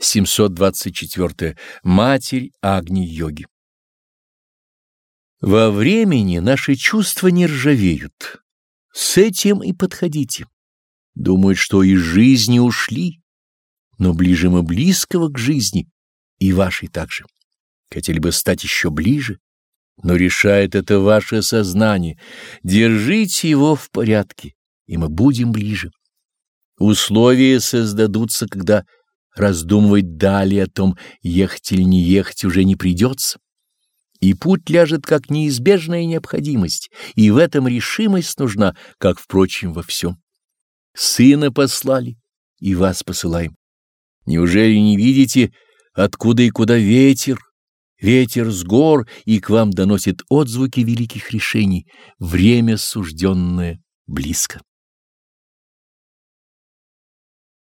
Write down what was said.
724. Матерь Агни-йоги. Во времени наши чувства не ржавеют. С этим и подходите. Думают, что из жизни ушли, но ближе мы близкого к жизни, и вашей также. Хотели бы стать еще ближе, но решает это ваше сознание. Держите его в порядке, и мы будем ближе. Условия создадутся, когда раздумывать далее о том, ехать или не ехать, уже не придется. И путь ляжет как неизбежная необходимость, и в этом решимость нужна, как, впрочем, во всем. Сына послали, и вас посылаем. Неужели не видите, откуда и куда ветер? Ветер с гор, и к вам доносит отзвуки великих решений. Время сужденное близко.